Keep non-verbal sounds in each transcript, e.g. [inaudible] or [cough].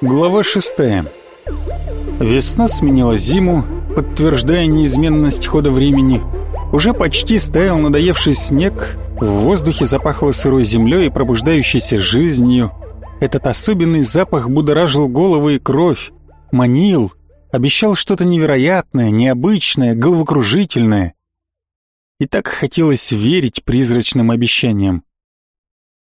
Глава шестая. Весна сменила зиму, подтверждая неизменность хода времени. Уже почти стаял надоевший снег, в воздухе запахло сырой землей и пробуждающейся жизнью. Этот особенный запах будоражил голову и кровь, манил, обещал что-то невероятное, необычное, головокружительное. И так хотелось верить призрачным обещаниям.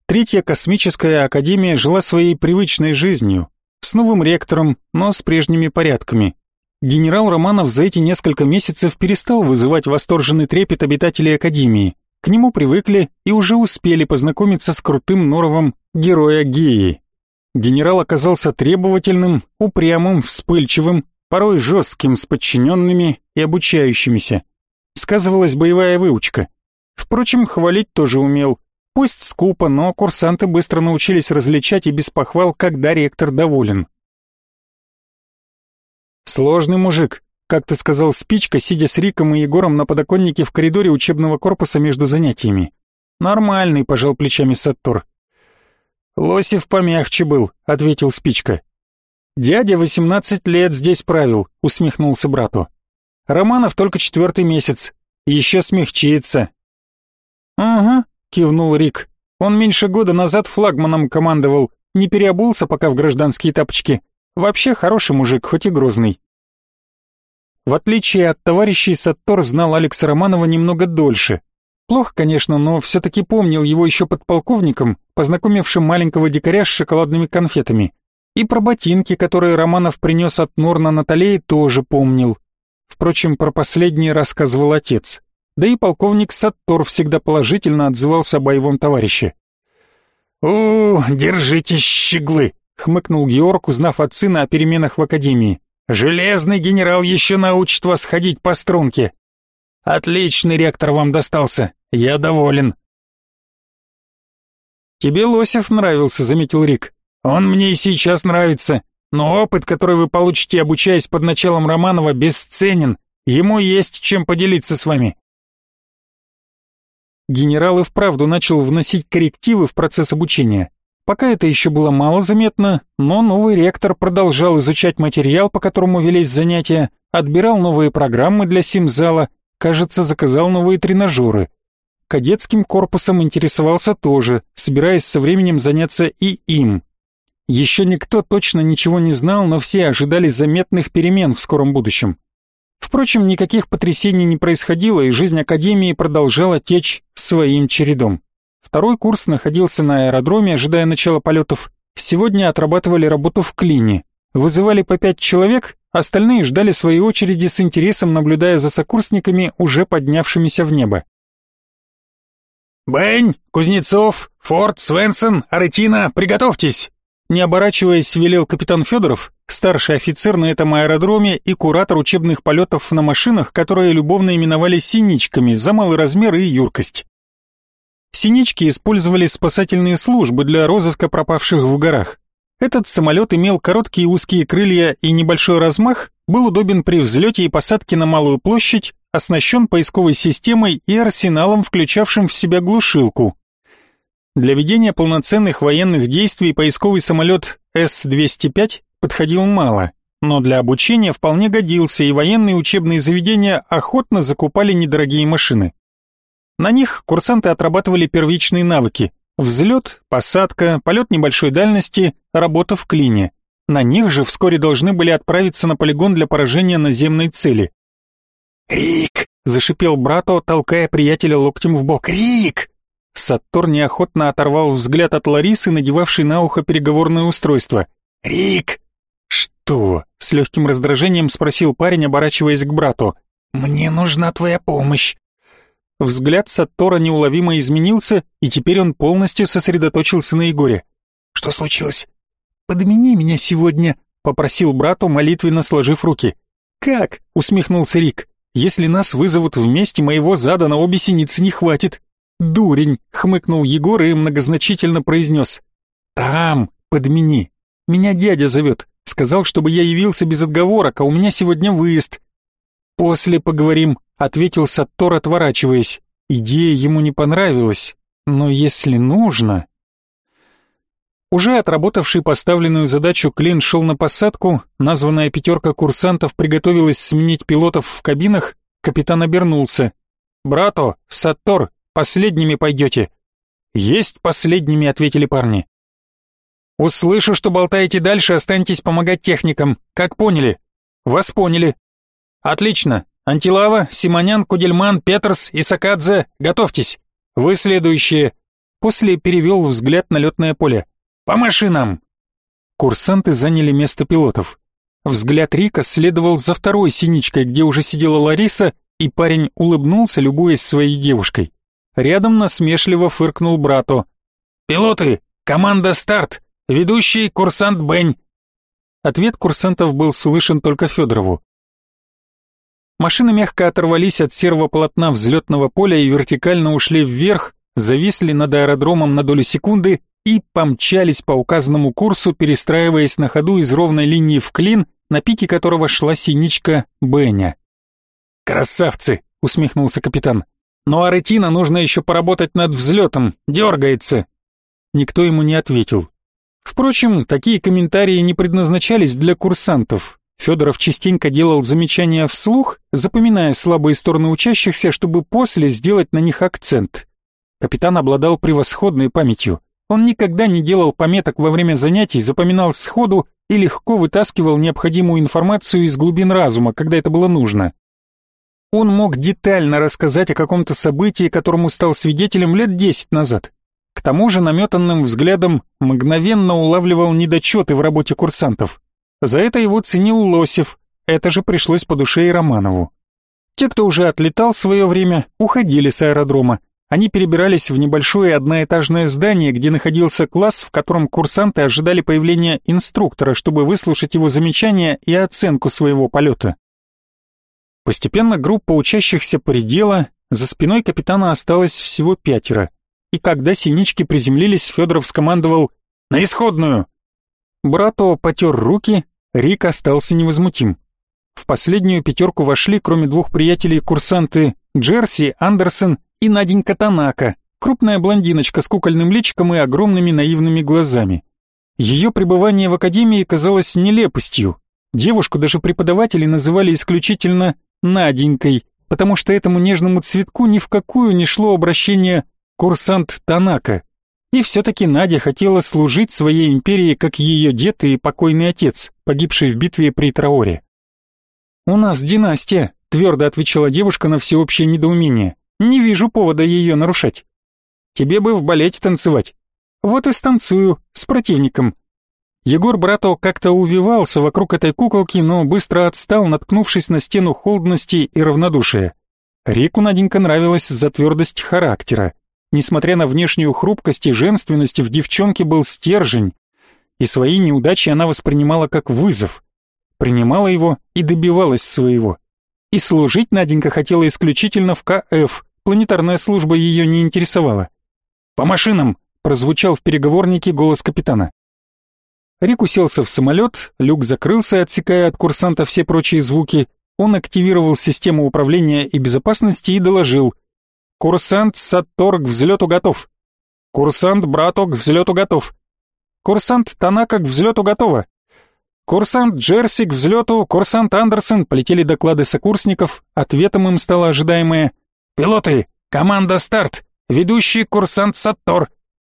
Третья космическая академия жила своей привычной жизнью, с новым ректором, но с прежними порядками. Генерал Романов за эти несколько месяцев перестал вызывать восторженный трепет обитателей Академии. К нему привыкли и уже успели познакомиться с крутым норовом героя Геи. Генерал оказался требовательным, упрямым, вспыльчивым, порой жестким с подчиненными и обучающимися. Сказывалась боевая выучка. Впрочем, хвалить тоже умел. Пусть скупо, но курсанты быстро научились различать и без похвал, когда ректор доволен. «Сложный мужик», как ты сказал Спичка, сидя с Риком и Егором на подоконнике в коридоре учебного корпуса между занятиями. «Нормальный», — пожал плечами Саттор. «Лосев помягче был», — ответил Спичка. «Дядя восемнадцать лет здесь правил», — усмехнулся брату. «Романов только четвертый месяц. Еще смягчится». «Ага», — кивнул Рик. «Он меньше года назад флагманом командовал, не переобулся пока в гражданские тапочки. Вообще хороший мужик, хоть и грозный. В отличие от товарищей, Саттор знал Алекса Романова немного дольше. Плохо, конечно, но все-таки помнил его еще подполковником, познакомившим маленького дикаря с шоколадными конфетами. И про ботинки, которые Романов принес от Норна Наталеи, тоже помнил. Впрочем, про последние рассказывал отец. Да и полковник Саттор всегда положительно отзывался о боевом товарище. «О, держитесь, щеглы!» — хмыкнул Георг, узнав от сына о переменах в академии. «Железный генерал еще научит вас ходить по струнке. Отличный ректор вам достался, я доволен». «Тебе Лосев нравился», — заметил Рик. «Он мне и сейчас нравится, но опыт, который вы получите, обучаясь под началом Романова, бесценен. Ему есть чем поделиться с вами». Генерал и вправду начал вносить коррективы в процесс обучения. Пока это еще было мало заметно, но новый ректор продолжал изучать материал, по которому велись занятия, отбирал новые программы для симзала, кажется, заказал новые тренажеры. Кадетским корпусом интересовался тоже, собираясь со временем заняться и им. Еще никто точно ничего не знал, но все ожидали заметных перемен в скором будущем. Впрочем, никаких потрясений не происходило, и жизнь Академии продолжала течь своим чередом. Второй курс находился на аэродроме, ожидая начала полетов. Сегодня отрабатывали работу в клине. Вызывали по пять человек, остальные ждали своей очереди с интересом, наблюдая за сокурсниками, уже поднявшимися в небо. «Бэнь, Кузнецов, Форд, Свенсон, Аретина, приготовьтесь!» Не оборачиваясь, велел капитан Федоров, старший офицер на этом аэродроме и куратор учебных полетов на машинах, которые любовно именовали «синичками» за малый размер и юркость. Синички использовали спасательные службы для розыска пропавших в горах. Этот самолет имел короткие узкие крылья и небольшой размах, был удобен при взлете и посадке на малую площадь, оснащен поисковой системой и арсеналом, включавшим в себя глушилку. Для ведения полноценных военных действий поисковый самолет С-205 подходил мало, но для обучения вполне годился, и военные учебные заведения охотно закупали недорогие машины. На них курсанты отрабатывали первичные навыки – взлет, посадка, полет небольшой дальности, работа в клине. На них же вскоре должны были отправиться на полигон для поражения наземной цели. «Рик!» – зашипел Брато, толкая приятеля локтем в бок. «Рик!» Саттор неохотно оторвал взгляд от Ларисы, надевавшей на ухо переговорное устройство. «Рик!» «Что?» — с легким раздражением спросил парень, оборачиваясь к брату. «Мне нужна твоя помощь». Взгляд Саттора неуловимо изменился, и теперь он полностью сосредоточился на Егоре. «Что случилось?» «Подмени меня сегодня», — попросил брату, молитвенно сложив руки. «Как?» — усмехнулся Рик. «Если нас вызовут вместе, моего зада на обе синицы не хватит». «Дурень!» — хмыкнул Егор и многозначительно произнес. «Там, подмени. Меня дядя зовет. Сказал, чтобы я явился без отговорок, а у меня сегодня выезд. После поговорим, ответил Саттор, отворачиваясь. Идея ему не понравилась, но если нужно... Уже отработавший поставленную задачу, Клин шел на посадку, названная пятерка курсантов приготовилась сменить пилотов в кабинах, капитан обернулся. «Брато, Саттор, последними пойдете». «Есть последними», — ответили парни. «Услышу, что болтаете дальше, останьтесь помогать техникам. Как поняли?» «Вас поняли». «Отлично. Антилава, Симонян, Кудельман, Петерс и Сакадзе, готовьтесь. Вы следующие». После перевел взгляд на летное поле. «По машинам!» Курсанты заняли место пилотов. Взгляд Рика следовал за второй синичкой, где уже сидела Лариса, и парень улыбнулся, любуясь своей девушкой. Рядом насмешливо фыркнул брату. «Пилоты! Команда старт! Ведущий курсант Бень!» Ответ курсантов был слышен только Федорову. Машины мягко оторвались от серого полотна взлетного поля и вертикально ушли вверх, зависли над аэродромом на долю секунды и помчались по указанному курсу, перестраиваясь на ходу из ровной линии в клин, на пике которого шла синичка Беня. «Красавцы!» — усмехнулся капитан. «Но Аретина нужно еще поработать над взлетом, дергается!» Никто ему не ответил. Впрочем, такие комментарии не предназначались для курсантов. Федоров частенько делал замечания вслух, запоминая слабые стороны учащихся, чтобы после сделать на них акцент. Капитан обладал превосходной памятью. Он никогда не делал пометок во время занятий, запоминал сходу и легко вытаскивал необходимую информацию из глубин разума, когда это было нужно. Он мог детально рассказать о каком-то событии, которому стал свидетелем лет десять назад. К тому же наметанным взглядом мгновенно улавливал недочеты в работе курсантов. За это его ценил Лосев, это же пришлось по душе и Романову. Те, кто уже отлетал свое время, уходили с аэродрома, они перебирались в небольшое одноэтажное здание, где находился класс, в котором курсанты ожидали появления инструктора, чтобы выслушать его замечания и оценку своего полета. Постепенно группа учащихся поредела, за спиной капитана осталось всего пятеро. И когда синички приземлились, Федоров скомандовал «На исходную!». Брато потер руки, Рик остался невозмутим. В последнюю пятерку вошли, кроме двух приятелей, курсанты Джерси, Андерсон и Наденька Танака, крупная блондиночка с кукольным личиком и огромными наивными глазами. Ее пребывание в академии казалось нелепостью. Девушку даже преподаватели называли исключительно Наденькой, потому что этому нежному цветку ни в какую не шло обращение «курсант Танака». И все-таки Надя хотела служить своей империи, как ее дед и покойный отец, погибший в битве при Траоре. «У нас династия», — твердо отвечала девушка на всеобщее недоумение. Не вижу повода ее нарушать. Тебе бы в балете танцевать. Вот и станцую, с противником. Егор Брато как-то увивался вокруг этой куколки, но быстро отстал, наткнувшись на стену холодности и равнодушия. Рику Наденька нравилась за твердость характера. Несмотря на внешнюю хрупкость и женственность, в девчонке был стержень, и свои неудачи она воспринимала как вызов. Принимала его и добивалась своего. И служить Наденька хотела исключительно в КФ, планетарная служба ее не интересовала. «По машинам!» — прозвучал в переговорнике голос капитана. Рик уселся в самолет, люк закрылся, отсекая от курсанта все прочие звуки. Он активировал систему управления и безопасности и доложил. «Курсант Саттор к взлету готов. Курсант Браток взлету готов. Курсант Танака к взлету готова. «Курсант Джерси к взлету, курсант Андерсон», полетели доклады сокурсников, ответом им стало ожидаемое «Пилоты, команда старт, ведущий курсант Саттор».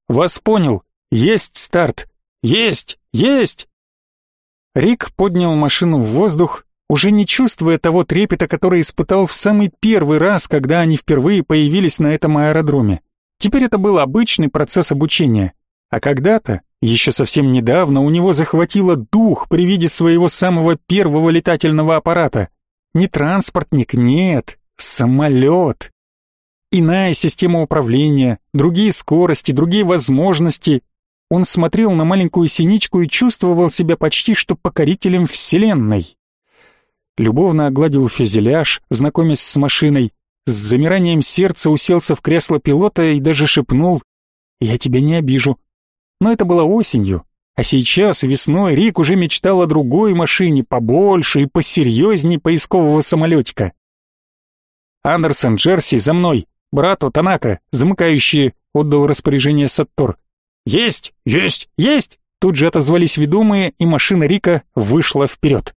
«Вас понял, есть старт, есть, есть!» Рик поднял машину в воздух, уже не чувствуя того трепета, который испытал в самый первый раз, когда они впервые появились на этом аэродроме. Теперь это был обычный процесс обучения. А когда-то еще совсем недавно у него захватило дух при виде своего самого первого летательного аппарата. Не транспортник, нет, самолет. Иная система управления, другие скорости, другие возможности. Он смотрел на маленькую синичку и чувствовал себя почти что покорителем вселенной. Любовно огладил фюзеляж, знакомясь с машиной, с замиранием сердца уселся в кресло пилота и даже шепнул «Я тебя не обижу, но это было осенью, а сейчас, весной, Рик уже мечтал о другой машине, побольше и посерьезней поискового самолетика. Андерсон, Джерси, за мной! Брато, Танака, замыкающие!» — отдал распоряжение Саттор. «Есть! Есть! Есть!» Тут же отозвались ведомые, и машина Рика вышла вперед.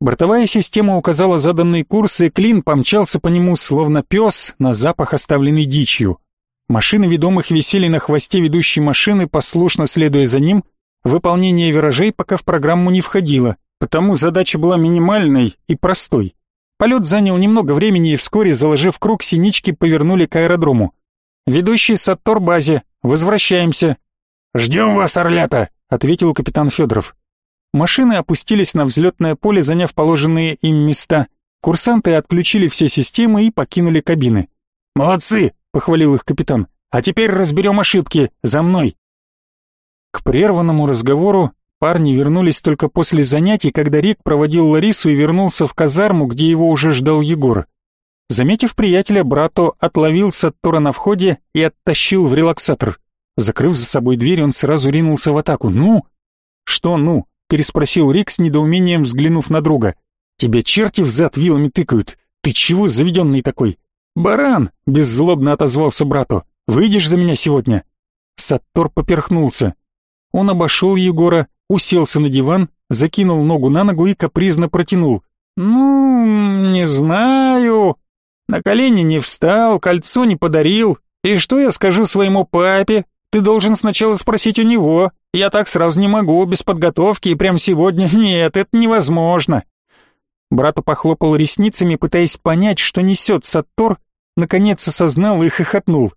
Бортовая система указала заданный курс, и Клин помчался по нему, словно пес, на запах, оставленный дичью. Машины ведомых висели на хвосте ведущей машины, послушно следуя за ним. Выполнение виражей пока в программу не входило, потому задача была минимальной и простой. Полет занял немного времени, и вскоре, заложив круг, синички повернули к аэродрому. «Ведущий Саттор базе, возвращаемся». «Ждем вас, орлята», — ответил капитан Федоров. Машины опустились на взлетное поле, заняв положенные им места. Курсанты отключили все системы и покинули кабины. «Молодцы!» — похвалил их капитан. «А теперь разберем ошибки. За мной!» К прерванному разговору парни вернулись только после занятий, когда Рик проводил Ларису и вернулся в казарму, где его уже ждал Егор. Заметив приятеля, брату отловил Саттора на входе и оттащил в релаксатор. Закрыв за собой дверь, он сразу ринулся в атаку. «Ну?» «Что «ну?» переспросил Рик с недоумением, взглянув на друга. «Тебе черти взад вилами тыкают. Ты чего заведенный такой?» «Баран!» — беззлобно отозвался брату. «Выйдешь за меня сегодня?» Саттор поперхнулся. Он обошел Егора, уселся на диван, закинул ногу на ногу и капризно протянул. «Ну, не знаю. На колени не встал, кольцо не подарил. И что я скажу своему папе? Ты должен сначала спросить у него. Я так сразу не могу, без подготовки, и прямо сегодня. [laughs] Нет, это невозможно. Брату похлопал ресницами, пытаясь понять, что несет Саттор, наконец осознал и хохотнул.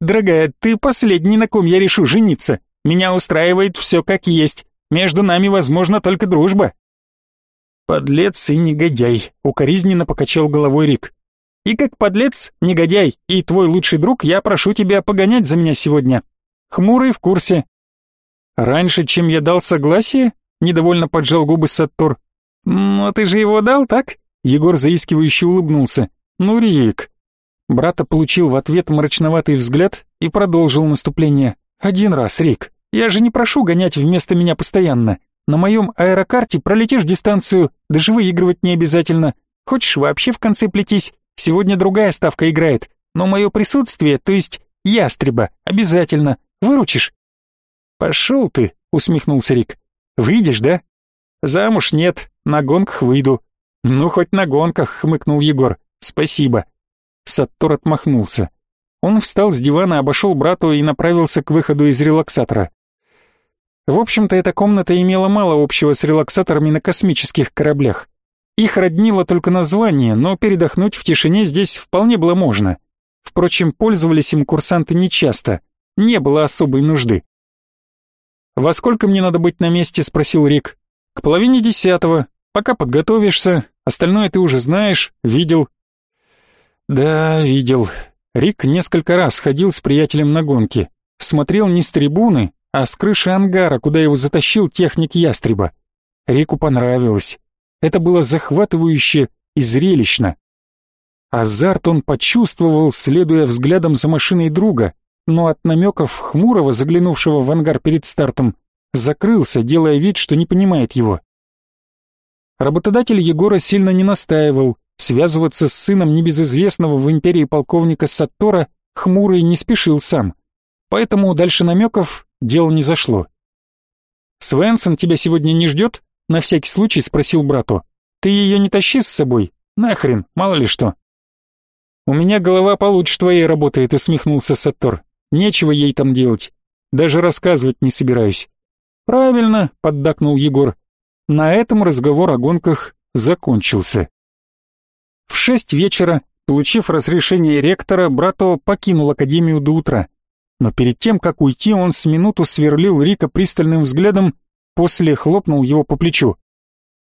«Дорогая, ты последний, на ком я решу жениться. Меня устраивает все как есть. Между нами, возможно, только дружба». «Подлец и негодяй», — укоризненно покачал головой Рик. «И как подлец, негодяй и твой лучший друг, я прошу тебя погонять за меня сегодня. Хмурый в курсе. Раньше, чем я дал согласие? Недовольно поджал губы Саттор. Ну, ты же его дал, так? Егор заискивающе улыбнулся. Ну, Рик. Брата получил в ответ мрачноватый взгляд и продолжил наступление. Один раз, Рик. Я же не прошу гонять вместо меня постоянно. На моем аэрокарте пролетишь дистанцию, даже выигрывать не обязательно. Хочешь вообще в конце плетись? Сегодня другая ставка играет. Но мое присутствие, то есть ястреба, обязательно. Выручишь?» «Пошел ты», — усмехнулся Рик. «Выйдешь, да?» «Замуж нет, на гонках выйду». «Ну, хоть на гонках», — хмыкнул Егор. «Спасибо». Саттор отмахнулся. Он встал с дивана, обошел брату и направился к выходу из релаксатора. В общем-то, эта комната имела мало общего с релаксаторами на космических кораблях. Их роднило только название, но передохнуть в тишине здесь вполне было можно. Впрочем, пользовались им курсанты нечасто не было особой нужды. «Во сколько мне надо быть на месте?» — спросил Рик. «К половине десятого. Пока подготовишься. Остальное ты уже знаешь, видел». «Да, видел». Рик несколько раз ходил с приятелем на гонки. Смотрел не с трибуны, а с крыши ангара, куда его затащил техник ястреба. Рику понравилось. Это было захватывающе и зрелищно. Азарт он почувствовал, следуя взглядом за машиной друга, но от намеков Хмурого, заглянувшего в ангар перед стартом, закрылся, делая вид, что не понимает его. Работодатель Егора сильно не настаивал, связываться с сыном небезызвестного в империи полковника Саттора Хмурый не спешил сам, поэтому дальше намеков дело не зашло. «Свенсон тебя сегодня не ждет?» — на всякий случай спросил брату. «Ты ее не тащи с собой? Нахрен, мало ли что». «У меня голова получше твоей работает», — усмехнулся Саттор. Нечего ей там делать. Даже рассказывать не собираюсь. Правильно, поддакнул Егор. На этом разговор о гонках закончился. В шесть вечера, получив разрешение ректора, Брато покинул академию до утра. Но перед тем, как уйти, он с минуту сверлил Рика пристальным взглядом, после хлопнул его по плечу.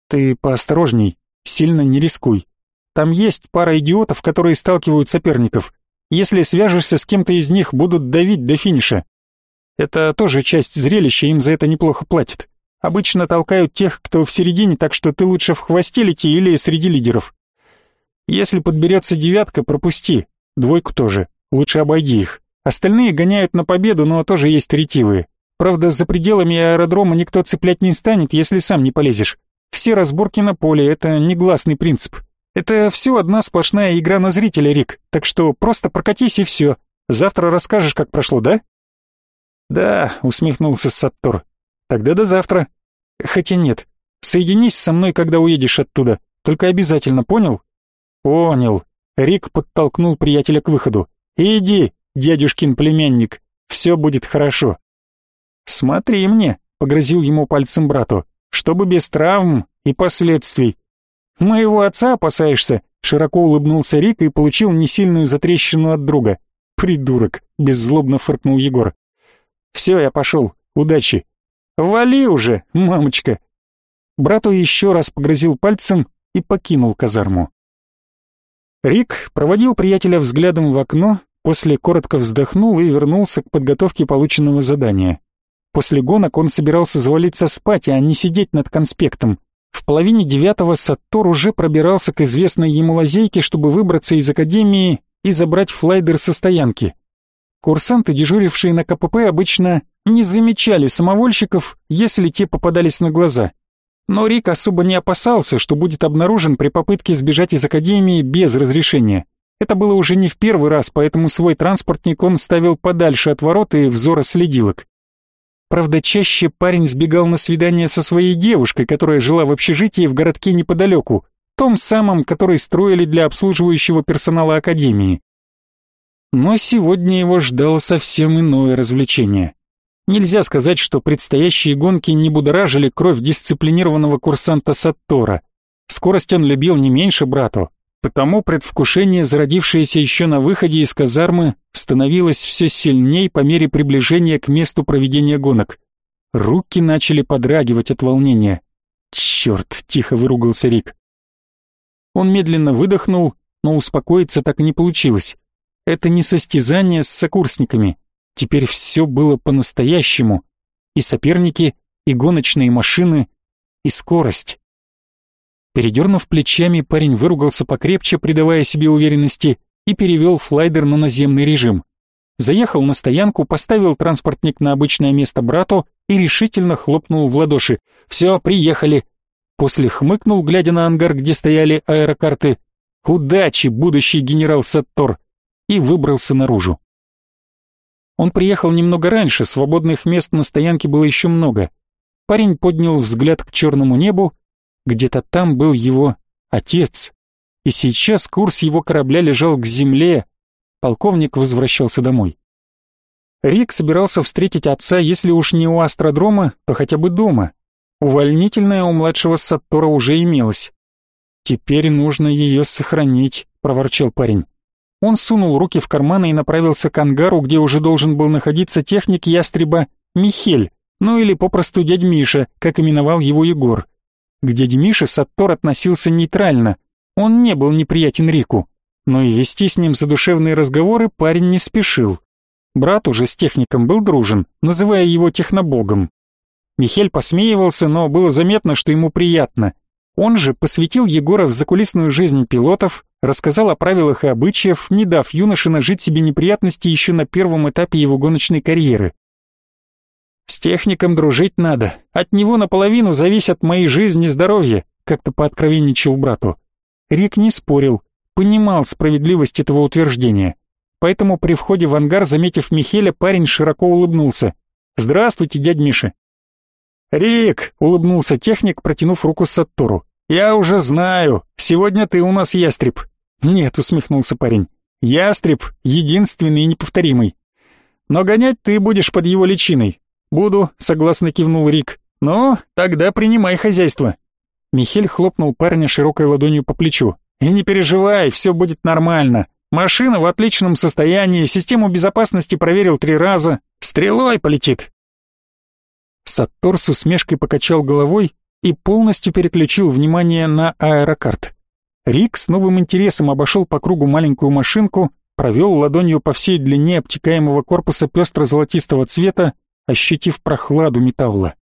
«Ты поосторожней, сильно не рискуй. Там есть пара идиотов, которые сталкивают соперников. Если свяжешься с кем-то из них, будут давить до финиша. Это тоже часть зрелища, им за это неплохо платят. Обычно толкают тех, кто в середине, так что ты лучше в хвосте лети или среди лидеров. Если подберется девятка, пропусти. Двойку тоже. Лучше обойди их. Остальные гоняют на победу, но тоже есть ретивые. Правда, за пределами аэродрома никто цеплять не станет, если сам не полезешь. Все разборки на поле — это негласный принцип. Это все одна сплошная игра на зрителя, Рик, так что просто прокатись и все. Завтра расскажешь, как прошло, да?» «Да», — усмехнулся Саттор. «Тогда до завтра. Хотя нет, соединись со мной, когда уедешь оттуда. Только обязательно, понял?» «Понял». Рик подтолкнул приятеля к выходу. «Иди, дядюшкин племянник, все будет хорошо». «Смотри мне», — погрозил ему пальцем брату, «чтобы без травм и последствий». «Моего отца опасаешься?» — широко улыбнулся Рик и получил несильную затрещину от друга. «Придурок!» — беззлобно фыркнул Егор. «Все, я пошел. Удачи!» «Вали уже, мамочка!» Брату еще раз погрозил пальцем и покинул казарму. Рик проводил приятеля взглядом в окно, после коротко вздохнул и вернулся к подготовке полученного задания. После гонок он собирался завалиться спать, а не сидеть над конспектом. В половине девятого Саттор уже пробирался к известной ему лазейке, чтобы выбраться из академии и забрать флайдер со стоянки. Курсанты, дежурившие на КПП, обычно не замечали самовольщиков, если те попадались на глаза. Но Рик особо не опасался, что будет обнаружен при попытке сбежать из академии без разрешения. Это было уже не в первый раз, поэтому свой транспортник он ставил подальше от ворот и взора следилок. Правда, чаще парень сбегал на свидание со своей девушкой, которая жила в общежитии в городке неподалеку, том самом, который строили для обслуживающего персонала академии. Но сегодня его ждало совсем иное развлечение. Нельзя сказать, что предстоящие гонки не будоражили кровь дисциплинированного курсанта Саттора. Скорость он любил не меньше брату, потому предвкушение, зародившееся еще на выходе из казармы, становилось все сильней по мере приближения к месту проведения гонок. Руки начали подрагивать от волнения. «Черт!» — тихо выругался Рик. Он медленно выдохнул, но успокоиться так и не получилось. Это не состязание с сокурсниками. Теперь все было по-настоящему. И соперники, и гоночные машины, и скорость. Передернув плечами, парень выругался покрепче, придавая себе уверенности, и перевел флайдер на наземный режим. Заехал на стоянку, поставил транспортник на обычное место брату и решительно хлопнул в ладоши. «Все, приехали!» После хмыкнул, глядя на ангар, где стояли аэрокарты. «Удачи, будущий генерал Саттор!» и выбрался наружу. Он приехал немного раньше, свободных мест на стоянке было еще много. Парень поднял взгляд к черному небу, где-то там был его отец, и сейчас курс его корабля лежал к земле, полковник возвращался домой. Рик собирался встретить отца, если уж не у астродрома, то хотя бы дома. Увольнительная у младшего Саттора уже имелась. «Теперь нужно ее сохранить», — проворчал парень. Он сунул руки в карманы и направился к ангару, где уже должен был находиться техник ястреба Михель, ну или попросту дядь Миша, как именовал его Егор. К дяде Мише Саттор относился нейтрально, он не был неприятен Рику, но и вести с ним задушевные разговоры парень не спешил. Брат уже с техником был дружен, называя его технобогом. Михель посмеивался, но было заметно, что ему приятно. Он же посвятил Егора в закулисную жизнь пилотов, рассказал о правилах и обычаях, не дав юноше нажить себе неприятности еще на первом этапе его гоночной карьеры. «С техником дружить надо, от него наполовину зависят мои жизнь и здоровье», как-то пооткровенничал брату. Рик не спорил, понимал справедливость этого утверждения. Поэтому при входе в ангар, заметив Михеля, парень широко улыбнулся. «Здравствуйте, дядь Миша». «Рик!» — улыбнулся техник, протянув руку Саттору. «Я уже знаю, сегодня ты у нас ястреб. «Нет», — усмехнулся парень. «Ястреб — единственный и неповторимый. Но гонять ты будешь под его личиной». «Буду», — согласно кивнул Рик. «Ну, тогда принимай хозяйство». Михель хлопнул парня широкой ладонью по плечу. «И не переживай, все будет нормально. Машина в отличном состоянии, систему безопасности проверил три раза. Стрелой полетит». Саттор с усмешкой покачал головой и полностью переключил внимание на аэрокарт. Рик с новым интересом обошел по кругу маленькую машинку, провел ладонью по всей длине обтекаемого корпуса пестро-золотистого цвета, ощутив прохладу металла.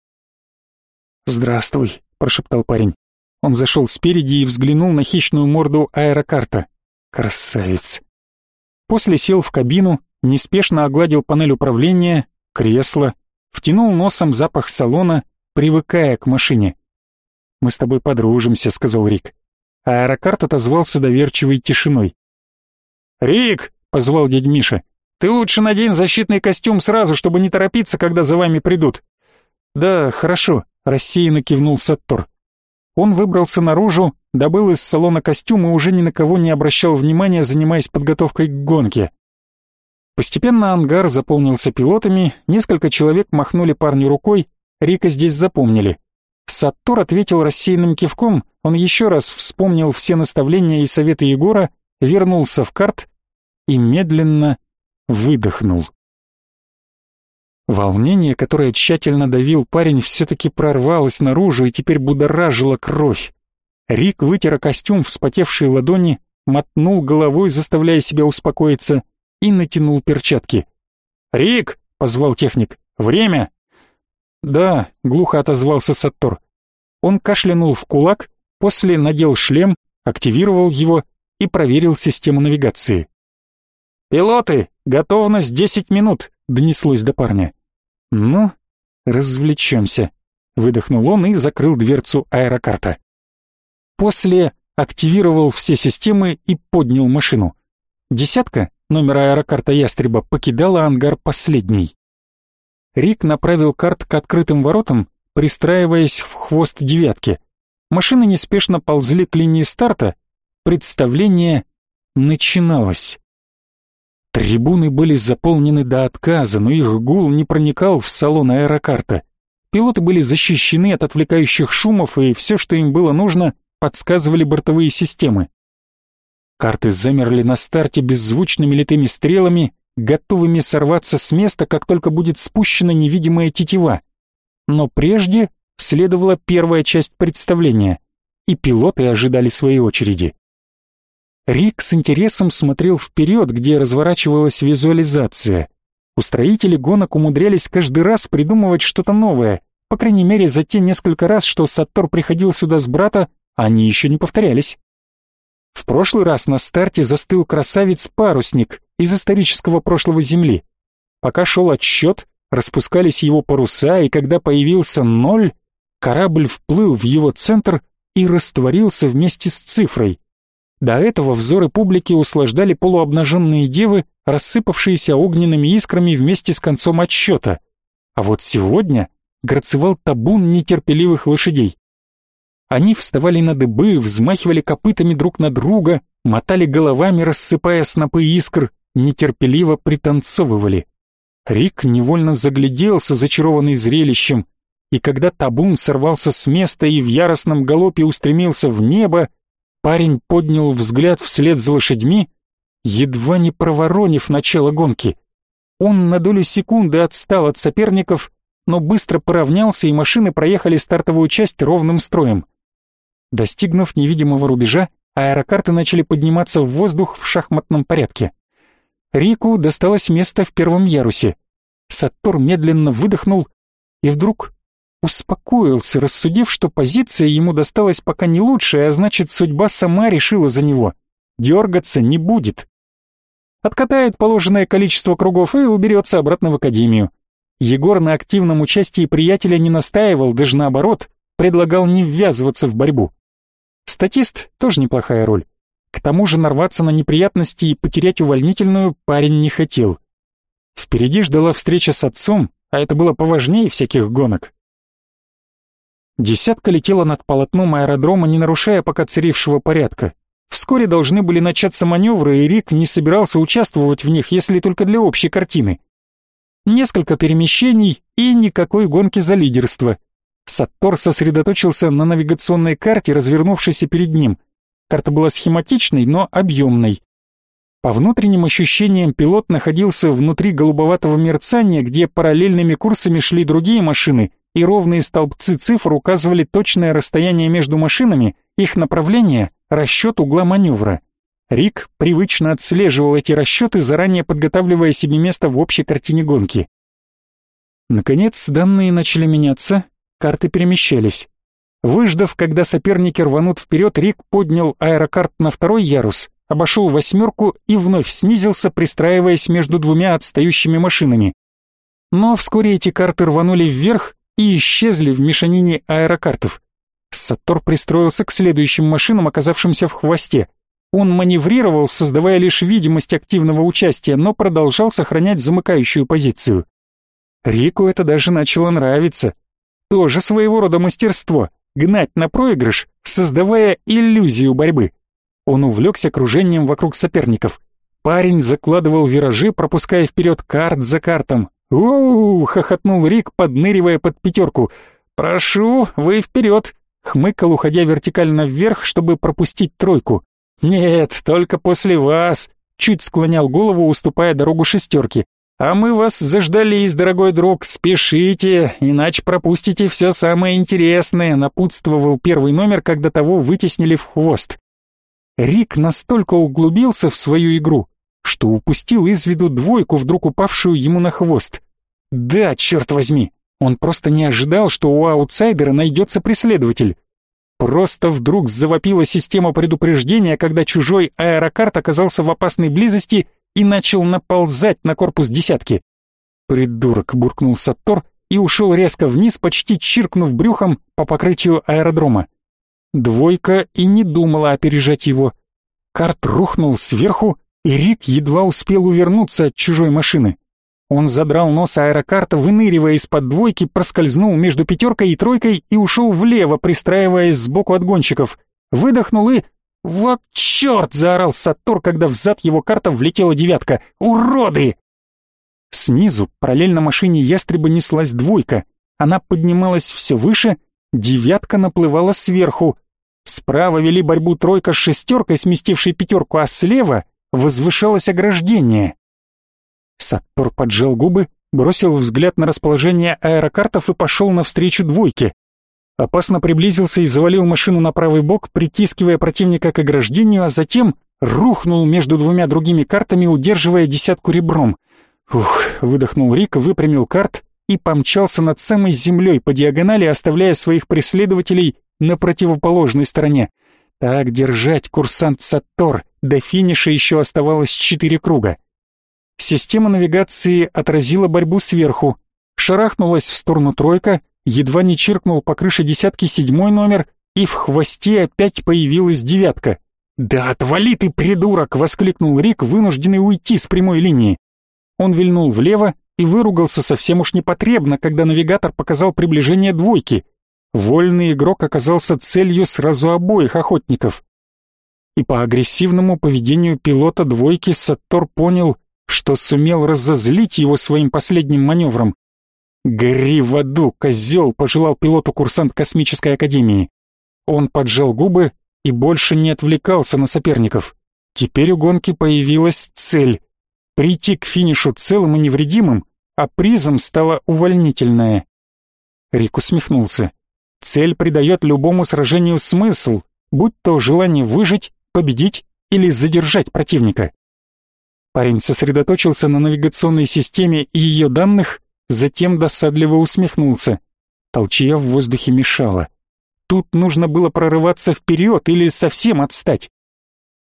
«Здравствуй», — прошептал парень. Он зашел спереди и взглянул на хищную морду аэрокарта. «Красавец!» После сел в кабину, неспешно огладил панель управления, кресло, втянул носом запах салона, привыкая к машине. «Мы с тобой подружимся», — сказал Рик. Аэрокарт отозвался доверчивой тишиной. «Рик!» — позвал дядь Миша. «Ты лучше надень защитный костюм сразу, чтобы не торопиться, когда за вами придут». «Да, хорошо», — рассеянно кивнул Саттор. Он выбрался наружу, добыл из салона костюм и уже ни на кого не обращал внимания, занимаясь подготовкой к гонке. Постепенно ангар заполнился пилотами, несколько человек махнули парню рукой, Рика здесь запомнили. Саттор ответил рассеянным кивком, он еще раз вспомнил все наставления и советы Егора, вернулся в карт и медленно выдохнул. Волнение, которое тщательно давил парень, все-таки прорвалось наружу и теперь будоражило кровь. Рик вытер костюм вспотевшие ладони, мотнул головой, заставляя себя успокоиться, и натянул перчатки. «Рик!» — позвал техник. «Время!» «Да», — глухо отозвался Саттор. Он кашлянул в кулак, после надел шлем, активировал его и проверил систему навигации. «Пилоты, готовность десять минут», — донеслось до парня. «Ну, развлечемся», — выдохнул он и закрыл дверцу аэрокарта. После активировал все системы и поднял машину. Десятка, номер аэрокарта Ястреба, покидала ангар последней. Рик направил карт к открытым воротам, пристраиваясь в хвост девятки. Машины неспешно ползли к линии старта. Представление начиналось. Трибуны были заполнены до отказа, но их гул не проникал в салон аэрокарта. Пилоты были защищены от отвлекающих шумов, и все, что им было нужно, подсказывали бортовые системы. Карты замерли на старте беззвучными литыми стрелами, готовыми сорваться с места, как только будет спущена невидимая тетива. Но прежде следовала первая часть представления, и пилоты ожидали своей очереди. Рик с интересом смотрел вперед, где разворачивалась визуализация. Устроители гонок умудрялись каждый раз придумывать что-то новое, по крайней мере за те несколько раз, что Саттор приходил сюда с брата, они еще не повторялись. В прошлый раз на старте застыл красавец-парусник из исторического прошлого Земли. Пока шел отсчет, распускались его паруса, и когда появился ноль, корабль вплыл в его центр и растворился вместе с цифрой. До этого взоры публики услаждали полуобнаженные девы, рассыпавшиеся огненными искрами вместе с концом отсчета. А вот сегодня грацевал табун нетерпеливых лошадей. Они вставали на дыбы, взмахивали копытами друг на друга, мотали головами, рассыпая снопы искр, нетерпеливо пританцовывали. Рик невольно загляделся, зачарованный зрелищем, и когда табун сорвался с места и в яростном галопе устремился в небо, Парень поднял взгляд вслед за лошадьми, едва не проворонив начало гонки. Он на долю секунды отстал от соперников, но быстро поравнялся, и машины проехали стартовую часть ровным строем. Достигнув невидимого рубежа, аэрокарты начали подниматься в воздух в шахматном порядке. Рику досталось место в первом ярусе. Саттор медленно выдохнул и вдруг Успокоился, рассудив, что позиция ему досталась пока не лучшая, а значит, судьба сама решила за него. Дергаться не будет. Откатает положенное количество кругов и уберется обратно в академию. Егор на активном участии приятеля не настаивал, даже наоборот, предлагал не ввязываться в борьбу. Статист тоже неплохая роль. К тому же нарваться на неприятности и потерять увольнительную парень не хотел. Впереди ждала встреча с отцом, а это было поважнее всяких гонок. Десятка летела над полотном аэродрома, не нарушая пока царившего порядка. Вскоре должны были начаться маневры, и Рик не собирался участвовать в них, если только для общей картины. Несколько перемещений и никакой гонки за лидерство. Саттор сосредоточился на навигационной карте, развернувшейся перед ним. Карта была схематичной, но объемной. По внутренним ощущениям пилот находился внутри голубоватого мерцания, где параллельными курсами шли другие машины, и ровные столбцы цифр указывали точное расстояние между машинами, их направление, расчет угла маневра. Рик привычно отслеживал эти расчеты, заранее подготавливая себе место в общей картине гонки. Наконец, данные начали меняться, карты перемещались. Выждав, когда соперники рванут вперед, Рик поднял аэрокарт на второй ярус, обошел восьмерку и вновь снизился, пристраиваясь между двумя отстающими машинами. Но вскоре эти карты рванули вверх, и исчезли в мешанине аэрокартов. Саттор пристроился к следующим машинам, оказавшимся в хвосте. Он маневрировал, создавая лишь видимость активного участия, но продолжал сохранять замыкающую позицию. Рику это даже начало нравиться. Тоже своего рода мастерство — гнать на проигрыш, создавая иллюзию борьбы. Он увлекся кружением вокруг соперников. Парень закладывал виражи, пропуская вперед карт за картом. «У-у-у!» — хохотнул Рик, подныривая под пятерку. «Прошу, вы вперед!» — хмыкал, уходя вертикально вверх, чтобы пропустить тройку. «Нет, только после вас!» — чуть склонял голову, уступая дорогу шестерке. «А мы вас заждались, дорогой друг, спешите, иначе пропустите все самое интересное», — напутствовал первый номер, когда того вытеснили в хвост. Рик настолько углубился в свою игру, что упустил из виду двойку, вдруг упавшую ему на хвост. Да, черт возьми, он просто не ожидал, что у аутсайдера найдется преследователь. Просто вдруг завопила система предупреждения, когда чужой аэрокарт оказался в опасной близости и начал наползать на корпус десятки. «Придурок!» — буркнул Саттор и ушел резко вниз, почти чиркнув брюхом по покрытию аэродрома. Двойка и не думала опережать его. Карт рухнул сверху, и Рик едва успел увернуться от чужой машины. Он задрал нос аэрокарта, выныривая из-под двойки, проскользнул между пятеркой и тройкой и ушел влево, пристраиваясь сбоку от гонщиков. Выдохнул и... «Вот черт!» — заорал Саттор, когда в зад его карта влетела девятка. «Уроды!» Снизу, параллельно машине ястреба, неслась двойка. Она поднималась все выше, девятка наплывала сверху. Справа вели борьбу тройка с шестеркой, сместившей пятерку, а слева возвышалось ограждение. Саттор поджал губы, бросил взгляд на расположение аэрокартов и пошел навстречу двойке. Опасно приблизился и завалил машину на правый бок, притискивая противника к ограждению, а затем рухнул между двумя другими картами, удерживая десятку ребром. Ух, выдохнул Рик, выпрямил карт и помчался над самой землей по диагонали, оставляя своих преследователей на противоположной стороне. Так держать, курсант Саттор, до финиша еще оставалось четыре круга. Система навигации отразила борьбу сверху, шарахнулась в сторону тройка, едва не чиркнул по крыше десятки седьмой номер, и в хвосте опять появилась девятка. «Да отвали ты, придурок!» — воскликнул Рик, вынужденный уйти с прямой линии. Он вильнул влево, и выругался совсем уж непотребно, когда навигатор показал приближение двойки. Вольный игрок оказался целью сразу обоих охотников. И по агрессивному поведению пилота двойки Саттор понял, что сумел разозлить его своим последним маневром. «Гори в аду, козел!» — пожелал пилоту курсант космической академии. Он поджал губы и больше не отвлекался на соперников. Теперь у гонки появилась цель — прийти к финишу целым и невредимым а призом стало увольнительное. Рик усмехнулся. Цель придает любому сражению смысл, будь то желание выжить, победить или задержать противника. Парень сосредоточился на навигационной системе и ее данных, затем досадливо усмехнулся. Толчья в воздухе мешала. Тут нужно было прорываться вперед или совсем отстать.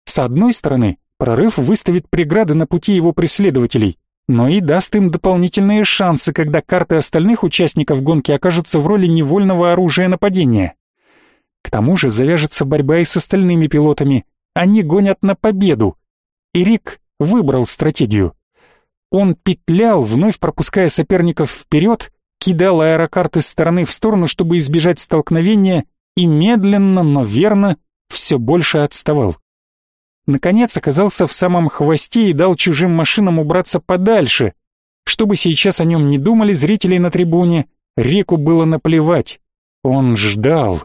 С одной стороны, прорыв выставит преграды на пути его преследователей, но и даст им дополнительные шансы, когда карты остальных участников гонки окажутся в роли невольного оружия нападения. К тому же завяжется борьба и с остальными пилотами. Они гонят на победу. И Рик выбрал стратегию. Он петлял, вновь пропуская соперников вперед, кидал аэрокарты стороны в сторону, чтобы избежать столкновения, и медленно, но верно все больше отставал наконец оказался в самом хвосте и дал чужим машинам убраться подальше. Чтобы сейчас о нем не думали зрители на трибуне, Реку было наплевать. Он ждал.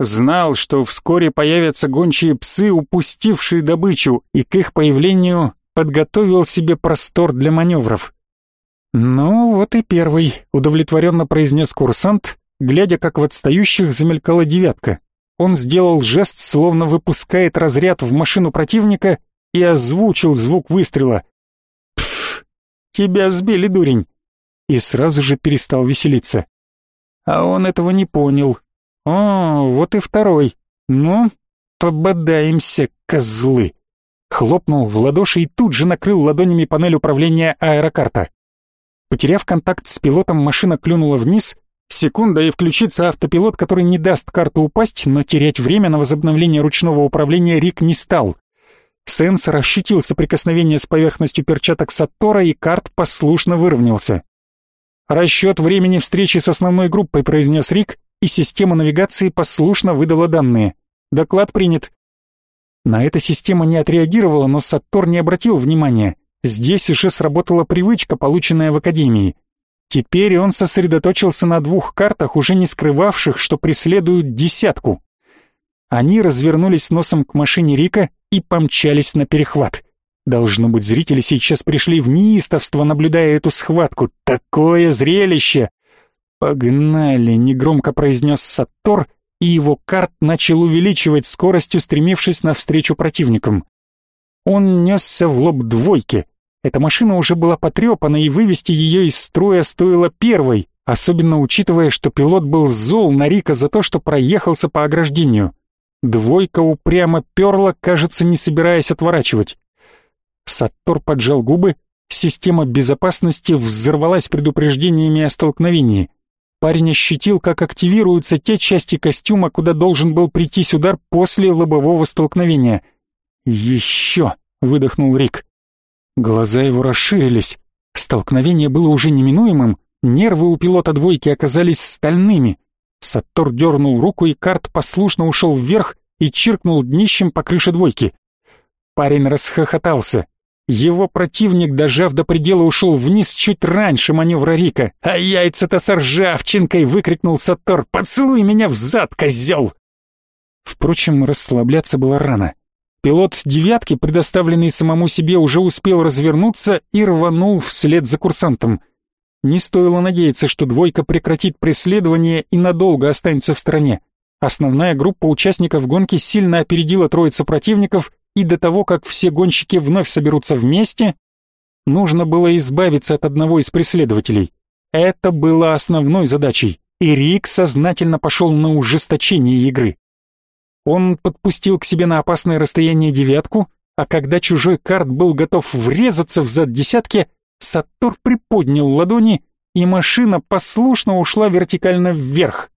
Знал, что вскоре появятся гончие псы, упустившие добычу, и к их появлению подготовил себе простор для маневров. «Ну, вот и первый», — удовлетворенно произнес курсант, глядя, как в отстающих замелькала девятка. Он сделал жест, словно выпускает разряд в машину противника и озвучил звук выстрела. «Пф, тебя сбили, дурень!» И сразу же перестал веселиться. А он этого не понял. «О, вот и второй. Ну, пободаемся, козлы!» Хлопнул в ладоши и тут же накрыл ладонями панель управления аэрокарта. Потеряв контакт с пилотом, машина клюнула вниз Секунда и включится автопилот, который не даст карту упасть, но терять время на возобновление ручного управления Рик не стал. Сенсор ощутил соприкосновение с поверхностью перчаток Саттора, и карт послушно выровнялся. «Расчет времени встречи с основной группой», — произнес Рик, и система навигации послушно выдала данные. «Доклад принят». На это система не отреагировала, но Саттор не обратил внимания. Здесь уже сработала привычка, полученная в Академии. Теперь он сосредоточился на двух картах, уже не скрывавших, что преследуют десятку. Они развернулись носом к машине Рика и помчались на перехват. Должно быть, зрители сейчас пришли в неистовство, наблюдая эту схватку. Такое зрелище! «Погнали!» — негромко произнес Саттор, и его карт начал увеличивать скорость, устремившись навстречу противникам. Он несся в лоб двойки. Эта машина уже была потрепана, и вывести ее из строя стоило первой, особенно учитывая, что пилот был зол на Рика за то, что проехался по ограждению. Двойка упрямо перла, кажется, не собираясь отворачивать. Саттор поджал губы, система безопасности взорвалась предупреждениями о столкновении. Парень ощутил, как активируются те части костюма, куда должен был прийтись удар после лобового столкновения. «Еще!» — выдохнул Рик. Глаза его расширились. Столкновение было уже неминуемым, нервы у пилота двойки оказались стальными. Саттор дернул руку, и карт послушно ушел вверх и чиркнул днищем по крыше двойки. Парень расхохотался. Его противник, дожав до предела, ушел вниз чуть раньше маневра Рика. «А яйца-то с ржавчинкой!» — выкрикнул Саттор. «Поцелуй меня в зад, козел!» Впрочем, расслабляться было рано. Пилот «девятки», предоставленный самому себе, уже успел развернуться и рванул вслед за курсантом — не стоило надеяться, что двойка прекратит преследование и надолго останется в стороне. Основная группа участников гонки сильно опередила троица противников, и до того, как все гонщики вновь соберутся вместе, нужно было избавиться от одного из преследователей. Это было основной задачей, и Рик сознательно пошел на ужесточение игры. Он подпустил к себе на опасное расстояние девятку, а когда чужой карт был готов врезаться в зад десятки, Саттор приподнял ладони, и машина послушно ушла вертикально вверх.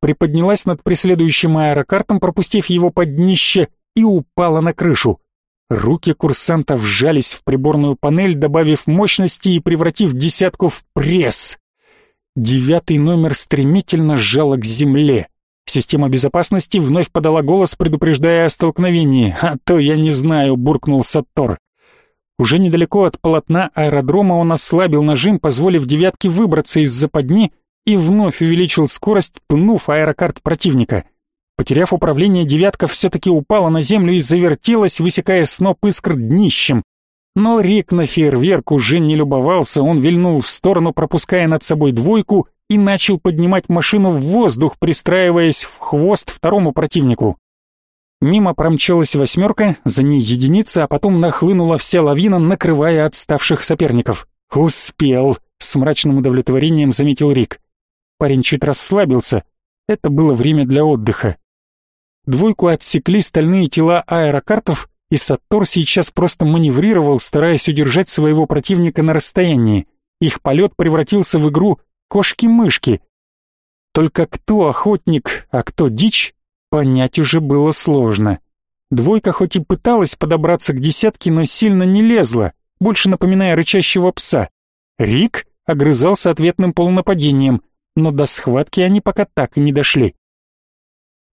Приподнялась над преследующим аэрокартом, пропустив его под днище, и упала на крышу. Руки курсанта вжались в приборную панель, добавив мощности и превратив десятку в пресс. Девятый номер стремительно сжало к земле. Система безопасности вновь подала голос, предупреждая о столкновении. «А то я не знаю», — буркнул Саттор. Уже недалеко от полотна аэродрома он ослабил нажим, позволив девятке выбраться из западни и вновь увеличил скорость, пнув аэрокарт противника. Потеряв управление, девятка все-таки упала на землю и завертелась, высекая сноп искр днищем. Но Рик на фейерверк уже не любовался, он вильнул в сторону, пропуская над собой двойку, и начал поднимать машину в воздух, пристраиваясь в хвост второму противнику. Мимо промчалась восьмерка, за ней единица, а потом нахлынула вся лавина, накрывая отставших соперников. «Успел!» — с мрачным удовлетворением заметил Рик. Парень чуть расслабился. Это было время для отдыха. Двойку отсекли стальные тела аэрокартов, и Саттор сейчас просто маневрировал, стараясь удержать своего противника на расстоянии. Их полет превратился в игру кошки-мышки. Только кто охотник, а кто дичь, Понять уже было сложно. Двойка хоть и пыталась подобраться к десятке, но сильно не лезла, больше напоминая рычащего пса. Рик огрызался ответным полунападением, но до схватки они пока так и не дошли.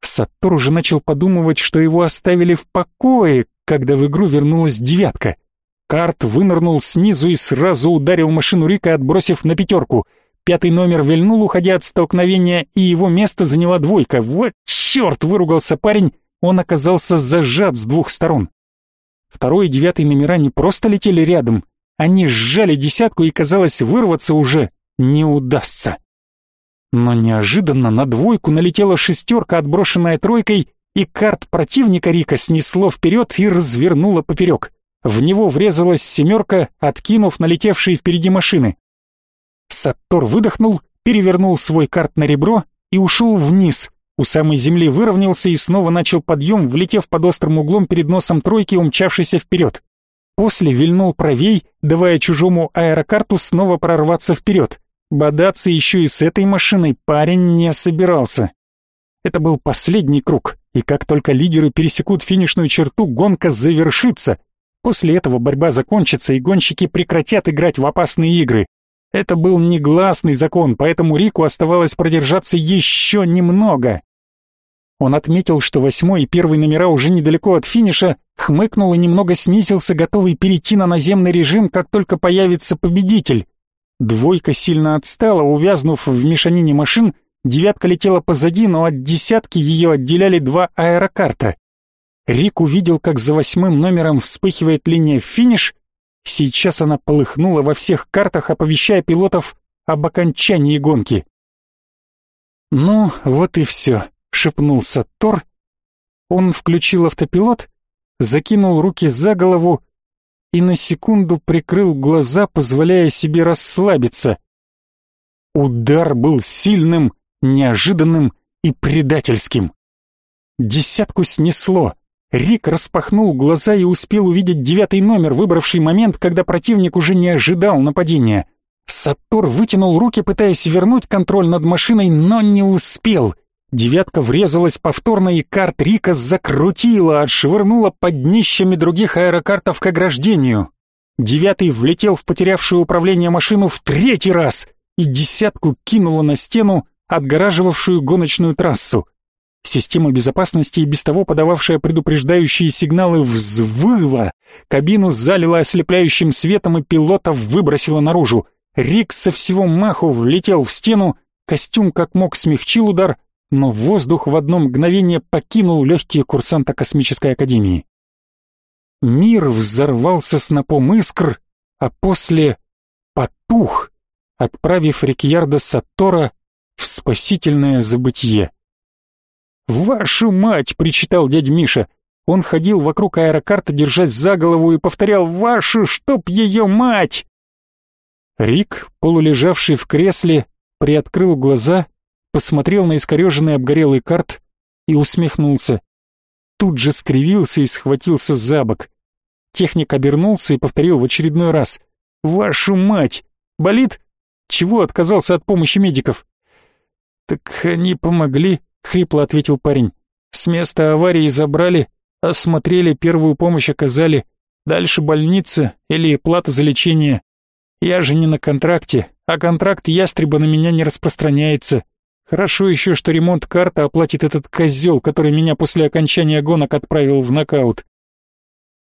Саттор уже начал подумывать, что его оставили в покое, когда в игру вернулась девятка. Карт вынырнул снизу и сразу ударил машину Рика, отбросив на пятерку — Пятый номер вильнул, уходя от столкновения, и его место заняла двойка. Вот черт, выругался парень, он оказался зажат с двух сторон. Второй и девятый номера не просто летели рядом, они сжали десятку и, казалось, вырваться уже не удастся. Но неожиданно на двойку налетела шестерка, отброшенная тройкой, и карт противника Рика снесло вперед и развернуло поперек. В него врезалась семерка, откинув налетевшие впереди машины. Саттор выдохнул, перевернул свой карт на ребро и ушел вниз. У самой земли выровнялся и снова начал подъем, влетев под острым углом перед носом тройки, умчавшейся вперед. После вильнул правей, давая чужому аэрокарту снова прорваться вперед. Бодаться еще и с этой машиной парень не собирался. Это был последний круг, и как только лидеры пересекут финишную черту, гонка завершится. После этого борьба закончится, и гонщики прекратят играть в опасные игры. Это был негласный закон, поэтому Рику оставалось продержаться еще немного. Он отметил, что восьмой и первый номера уже недалеко от финиша, хмыкнул и немного снизился, готовый перейти на наземный режим, как только появится победитель. Двойка сильно отстала, увязнув в мешанине машин, девятка летела позади, но от десятки ее отделяли два аэрокарта. Рик увидел, как за восьмым номером вспыхивает линия финиш. Сейчас она полыхнула во всех картах, оповещая пилотов об окончании гонки. «Ну, вот и все», — шепнул Саттор. Он включил автопилот, закинул руки за голову и на секунду прикрыл глаза, позволяя себе расслабиться. Удар был сильным, неожиданным и предательским. Десятку снесло. Рик распахнул глаза и успел увидеть девятый номер, выбравший момент, когда противник уже не ожидал нападения. Саттор вытянул руки, пытаясь вернуть контроль над машиной, но не успел. Девятка врезалась повторно, и карт Рика закрутила, отшвырнула под днищами других аэрокартов к ограждению. Девятый влетел в потерявшую управление машину в третий раз и десятку кинула на стену, отгораживавшую гоночную трассу. Система безопасности, и без того подававшая предупреждающие сигналы, взвыла. Кабину залила ослепляющим светом и пилота выбросила наружу. Рик со всего маху влетел в стену, костюм как мог смягчил удар, но воздух в одно мгновение покинул легкие курсанта космической академии. Мир взорвался снопом искр, а после потух, отправив Рикьярда Саттора в спасительное забытье. «Вашу мать!» — причитал дядь Миша. Он ходил вокруг аэрокарта, держась за голову, и повторял «Вашу, чтоб ее мать!» Рик, полулежавший в кресле, приоткрыл глаза посмотрел на искореженный обгорелый карт и усмехнулся. Тут же скривился и схватился за бок. Техник обернулся и повторил в очередной раз. «Вашу мать! Болит? Чего отказался от помощи медиков?» «Так они помогли», — хрипло ответил парень. «С места аварии забрали, осмотрели, первую помощь оказали. Дальше больница или плата за лечение. Я же не на контракте, а контракт ястреба на меня не распространяется. Хорошо еще, что ремонт карты оплатит этот козел, который меня после окончания гонок отправил в нокаут.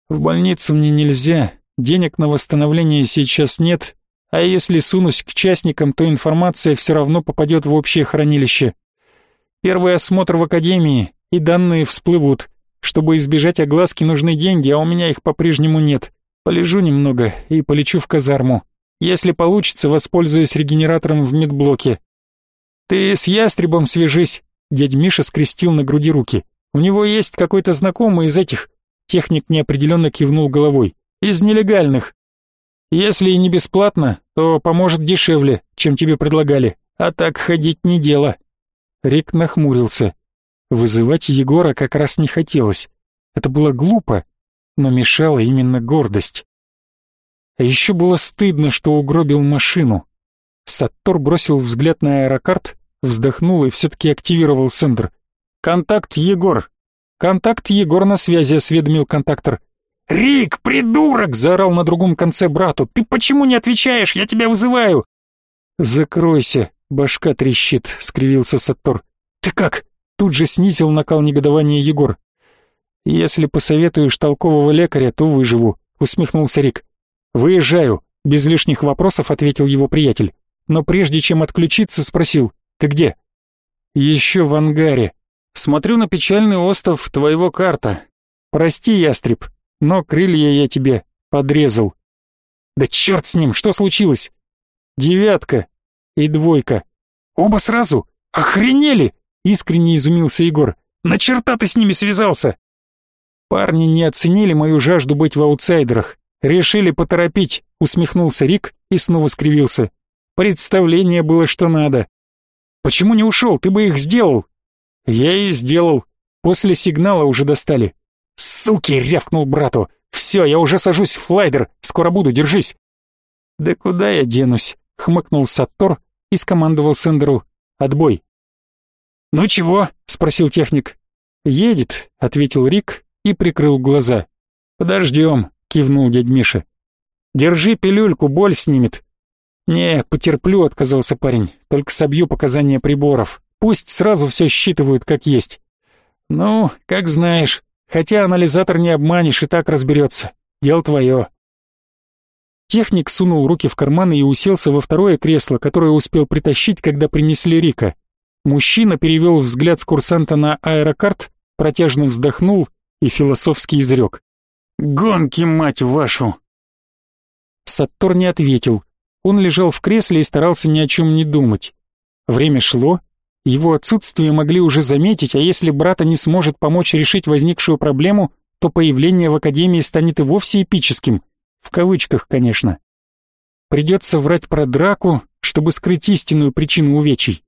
В больницу мне нельзя, денег на восстановление сейчас нет, а если сунусь к частникам, то информация все равно попадет в общее хранилище. Первый осмотр в академии, и данные всплывут. Чтобы избежать огласки, нужны деньги, а у меня их по-прежнему нет. Полежу немного и полечу в казарму. Если получится, воспользуюсь регенератором в медблоке. «Ты с ястребом свяжись!» Дядь Миша скрестил на груди руки. «У него есть какой-то знакомый из этих...» Техник неопределенно кивнул головой. «Из нелегальных. Если и не бесплатно, то поможет дешевле, чем тебе предлагали. А так ходить не дело». Рик нахмурился. Вызывать Егора как раз не хотелось. Это было глупо, но мешала именно гордость. А еще было стыдно, что угробил машину. Саттор бросил взгляд на аэрокарт, вздохнул и все-таки активировал сендер. «Контакт Егор!» «Контакт Егор на связи», — осведомил контактор. «Рик, придурок!» — заорал на другом конце брату. «Ты почему не отвечаешь? Я тебя вызываю!» «Закройся, башка трещит», — скривился Саттор. «Ты как?» — тут же снизил накал негодования Егор. «Если посоветуешь толкового лекаря, то выживу», — усмехнулся Рик. «Выезжаю», — без лишних вопросов ответил его приятель. Но прежде чем отключиться, спросил. Ты где? Еще в ангаре. Смотрю на печальный остров твоего карта. Прости, ястреб, но крылья я тебе подрезал. Да черт с ним, что случилось? Девятка и двойка. Оба сразу? Охренели? Искренне изумился Егор. На черта ты с ними связался? Парни не оценили мою жажду быть в аутсайдерах. Решили поторопить, усмехнулся Рик и снова скривился. Представление было что надо. Почему не ушел? Ты бы их сделал. Я и сделал. После сигнала уже достали. Суки, рявкнул брату. Все, я уже сажусь в флайдер. Скоро буду, держись. Да куда я денусь? Хмыкнул Саттор и скомандовал Сендеру «Отбой». «Ну чего?» — спросил техник. «Едет», — ответил Рик и прикрыл глаза. «Подождем», — кивнул дядь Миша. «Держи пилюльку, боль снимет». «Не, потерплю», — отказался парень, «только собью показания приборов. Пусть сразу все считывают как есть». «Ну, как знаешь, хотя анализатор не обманешь и так разберется. Дело твое». Техник сунул руки в карманы и уселся во второе кресло, которое успел притащить, когда принесли Рика. Мужчина перевел взгляд с курсанта на аэрокарт, протяжно вздохнул и философски изрек. «Гонки, мать вашу!» Саттор не ответил. Он лежал в кресле и старался ни о чем не думать. Время шло, его отсутствие могли уже заметить, а если брата не сможет помочь решить возникшую проблему, то появление в Академии станет и вовсе эпическим. В кавычках, конечно. Придется врать про драку, чтобы скрыть истинную причину увечий.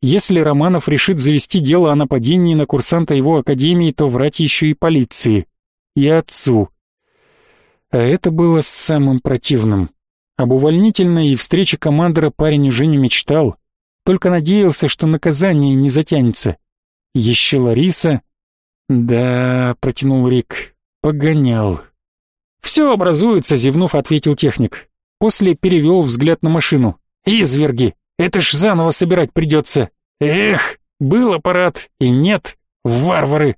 Если Романов решит завести дело о нападении на курсанта его академии, то врать еще и полиции. И отцу. А это было самым противным. Об увольнительной и встрече командора парень уже не мечтал, только надеялся, что наказание не затянется. Еще Лариса... Да, протянул Рик, погонял. Все образуется, зевнув, ответил техник. После перевел взгляд на машину. Изверги, это ж заново собирать придется. Эх, был аппарат и нет, варвары.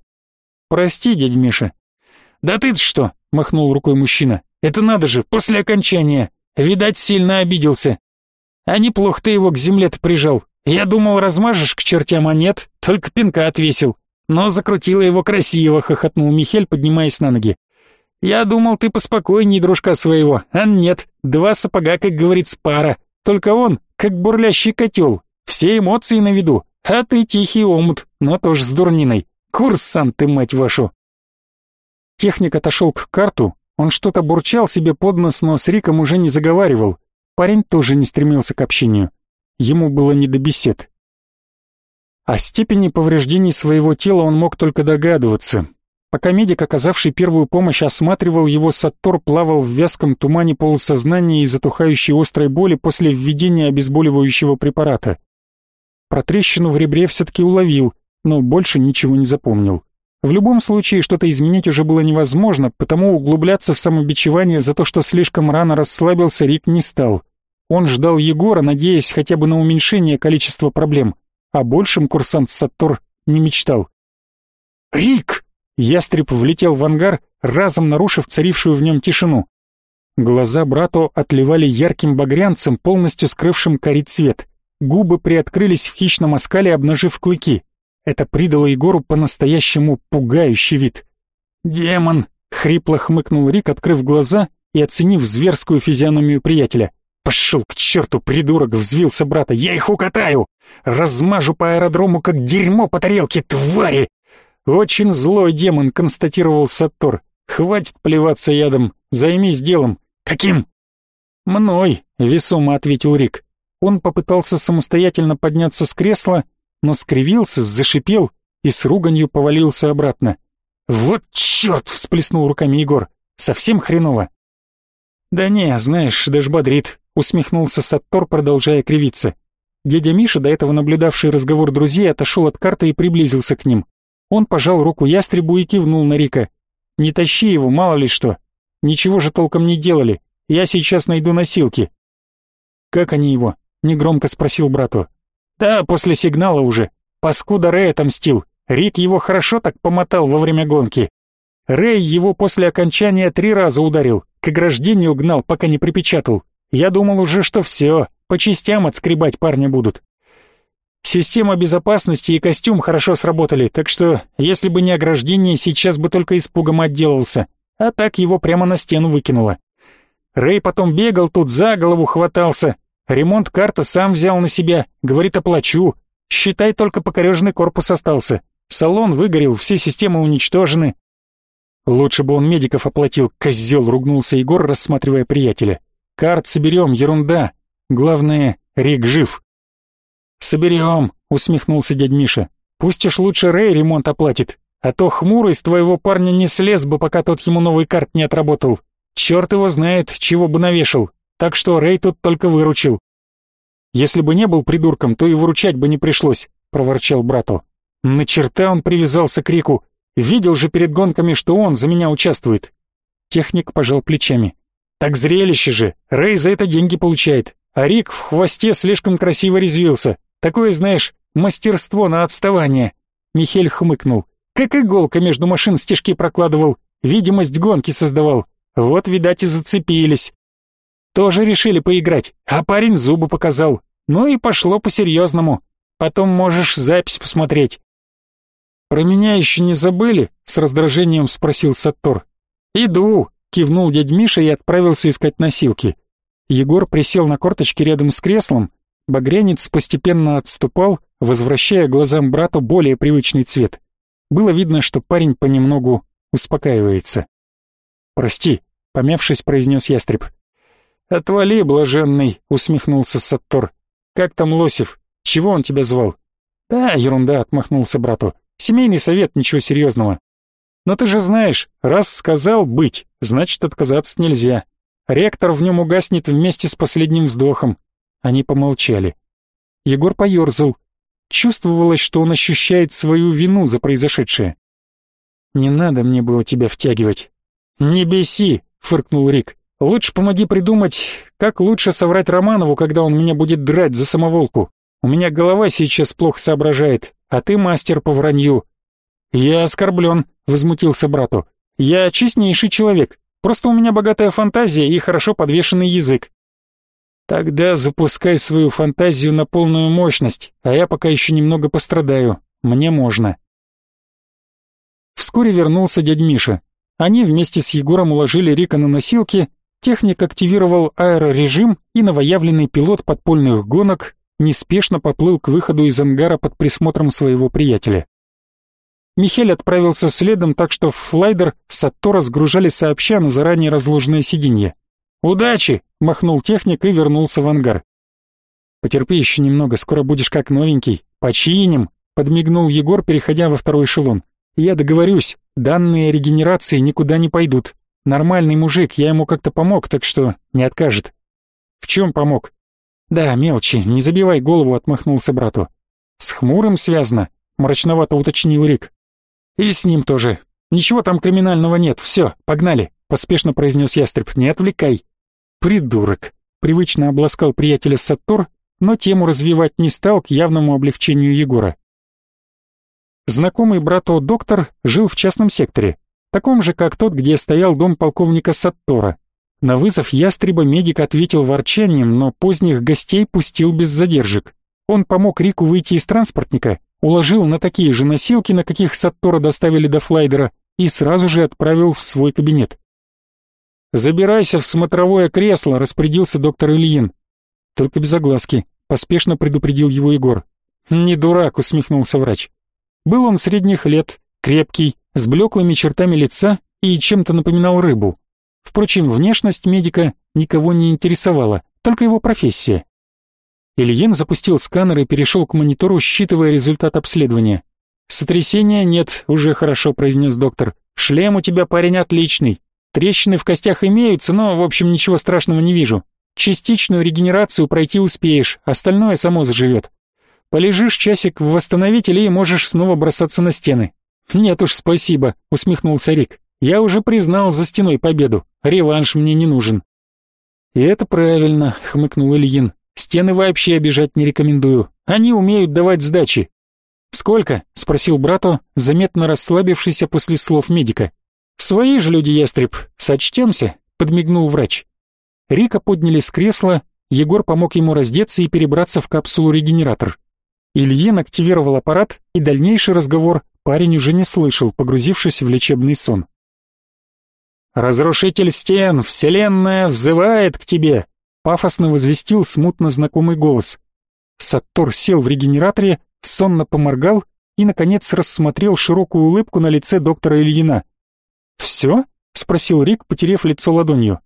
Прости, дядь Миша. Да ты что, махнул рукой мужчина. Это надо же, после окончания. Видать, сильно обиделся. А неплохо ты его к земле-то прижал. Я думал, размажешь к чертям, а нет, только пинка отвесил. Но закрутила его красиво, хохотнул Михель, поднимаясь на ноги. Я думал, ты поспокойней, дружка своего, а нет, два сапога, как говорится, пара. Только он, как бурлящий котел, все эмоции на виду, а ты тихий омут, но тоже с дурниной. Курсант ты, мать вашу!» Техник отошел к карту, он что-то бурчал себе под нос, но с Риком уже не заговаривал. Парень тоже не стремился к общению. Ему было не до бесед. О степени повреждений своего тела он мог только догадываться. Пока медик, оказавший первую помощь, осматривал его, Саттор плавал в вязком тумане полусознания и затухающей острой боли после введения обезболивающего препарата. Про трещину в ребре все-таки уловил, но больше ничего не запомнил. В любом случае, что-то изменить уже было невозможно, потому углубляться в самобичевание за то, что слишком рано расслабился, Рик не стал. Он ждал Егора, надеясь хотя бы на уменьшение количества проблем, а большим курсант Саттор не мечтал. «Рик!» Ястреб влетел в ангар, разом нарушив царившую в нем тишину. Глаза брату отливали ярким багрянцем, полностью скрывшим корить цвет. Губы приоткрылись в хищном оскале, обнажив клыки. Это придало Егору по-настоящему пугающий вид. «Демон!» — хрипло хмыкнул Рик, открыв глаза и оценив зверскую физиономию приятеля. «Пошел к черту, придурок!» — взвился брата. «Я их укатаю! Размажу по аэродрому, как дерьмо по тарелке, твари!» «Очень злой демон», — констатировал Саттор. «Хватит плеваться ядом, займись делом». «Каким?» «Мной», — весомо ответил Рик. Он попытался самостоятельно подняться с кресла, но скривился, зашипел и с руганью повалился обратно. «Вот черт!» — всплеснул руками Егор. «Совсем хреново?» «Да не, знаешь, даже бодрит», — усмехнулся Саттор, продолжая кривиться. Дядя Миша, до этого наблюдавший разговор друзей, отошел от карты и приблизился к ним. Он пожал руку ястребу и кивнул на Рика. «Не тащи его, мало ли что. Ничего же толком не делали. Я сейчас найду носилки». «Как они его?» — негромко спросил брату. «Да, после сигнала уже. Паскуда Рэй отомстил. Рик его хорошо так помотал во время гонки. Рэй его после окончания три раза ударил, к ограждению гнал, пока не припечатал. Я думал уже, что все, по частям отскребать парня будут. Система безопасности и костюм хорошо сработали, так что, если бы не ограждение, сейчас бы только испугом отделался, а так его прямо на стену выкинуло. Рэй потом бегал тут, за голову хватался, Ремонт карта сам взял на себя, говорит, оплачу. Считай, только покореженный корпус остался. Салон выгорел, все системы уничтожены. Лучше бы он медиков оплатил, козел, ругнулся Егор, рассматривая приятеля. Карт соберем, ерунда. Главное, Рик жив. Соберем, усмехнулся дядь Миша. Пусть уж лучше Рэй ремонт оплатит, а то хмурый с твоего парня не слез бы, пока тот ему новый карт не отработал. Черт его знает, чего бы навешал так что Рэй тут только выручил. Если бы не был придурком, то и выручать бы не пришлось», — проворчал брату. На черта он привязался к Рику. Видел же перед гонками, что он за меня участвует. Техник пожал плечами. Так зрелище же. Рэй за это деньги получает. А Рик в хвосте слишком красиво резвился. Такое, знаешь, мастерство на отставание. Михель хмыкнул. Как иголка между машин стежки прокладывал. Видимость гонки создавал. Вот, видать, и зацепились. Тоже решили поиграть, а парень зубы показал. Ну и пошло по-серьезному. Потом можешь запись посмотреть. «Про меня еще не забыли?» — с раздражением спросил Саттор. «Иду», — кивнул дядь Миша и отправился искать носилки. Егор присел на корточки рядом с креслом. Багрянец постепенно отступал, возвращая глазам брату более привычный цвет. Было видно, что парень понемногу успокаивается. «Прости», — помявшись, произнес ястреб. «Отвали, блаженный», — усмехнулся Саттор. «Как там Лосев? Чего он тебя звал?» «Да, ерунда», — отмахнулся брату. Семейный совет, ничего серьезного. Но ты же знаешь, раз сказал быть, значит отказаться нельзя. Ректор в нем угаснет вместе с последним вздохом. Они помолчали. Егор поерзал. Чувствовалось, что он ощущает свою вину за произошедшее. «Не надо мне было тебя втягивать». «Не беси», — фыркнул Рик. «Лучше помоги придумать, как лучше соврать Романову, когда он меня будет драть за самоволку. У меня голова сейчас плохо соображает, а ты мастер по вранью». «Я оскорблен», — возмутился брату. «Я честнейший человек, просто у меня богатая фантазия и хорошо подвешенный язык». «Тогда запускай свою фантазию на полную мощность, а я пока еще немного пострадаю. Мне можно». Вскоре вернулся дядь Миша. Они вместе с Егором уложили Рика на носилки, техник активировал аэрорежим, и новоявленный пилот подпольных гонок неспешно поплыл к выходу из ангара под присмотром своего приятеля. Михель отправился следом, так что в флайдер Сатто разгружали сообща на заранее разложенное сиденье. «Удачи!» — махнул техник и вернулся в ангар. «Потерпи еще немного, скоро будешь как новенький. Починим!» — подмигнул Егор, переходя во второй эшелон. «Я договорюсь, данные регенерации никуда не пойдут. Нормальный мужик, я ему как-то помог, так что не откажет». «В чем помог?» «Да, мелочи, не забивай голову», — отмахнулся брату. «С хмурым связано», — мрачновато уточнил Рик. «И с ним тоже. Ничего там криминального нет, все, погнали», — поспешно произнес ястреб. «Не отвлекай». «Придурок», — привычно обласкал приятеля Саттор, но тему развивать не стал к явному облегчению Егора. Знакомый брату доктор жил в частном секторе, таком же, как тот, где стоял дом полковника Саттора. На вызов ястреба медик ответил ворчанием, но поздних гостей пустил без задержек. Он помог Рику выйти из транспортника, уложил на такие же носилки, на каких Саттора доставили до флайдера, и сразу же отправил в свой кабинет. «Забирайся в смотровое кресло», — распорядился доктор Ильин. «Только без огласки», — поспешно предупредил его Егор. «Не дурак», — усмехнулся врач. Был он средних лет, крепкий, с блеклыми чертами лица и чем-то напоминал рыбу. Впрочем, внешность медика никого не интересовала, только его профессия. Ильин запустил сканер и перешел к монитору, считывая результат обследования. «Сотрясения нет, уже хорошо», — произнес доктор. «Шлем у тебя, парень, отличный. Трещины в костях имеются, но, в общем, ничего страшного не вижу. Частичную регенерацию пройти успеешь, остальное само заживет. Полежишь часик в восстановителе и можешь снова бросаться на стены». «Нет уж, спасибо», — усмехнулся Рик. Я уже признал за стеной победу. Реванш мне не нужен. И это правильно, хмыкнул Ильин. Стены вообще обижать не рекомендую. Они умеют давать сдачи. Сколько? спросил брату, заметно расслабившийся после слов медика. Свои же люди, ястреб, сочтемся, подмигнул врач. Рика подняли с кресла, Егор помог ему раздеться и перебраться в капсулу-регенератор. Ильин активировал аппарат, и дальнейший разговор парень уже не слышал, погрузившись в лечебный сон. «Разрушитель стен, Вселенная взывает к тебе!» Пафосно возвестил смутно знакомый голос. Саттор сел в регенераторе, сонно поморгал и, наконец, рассмотрел широкую улыбку на лице доктора Ильина. «Все?» — спросил Рик, потерев лицо ладонью.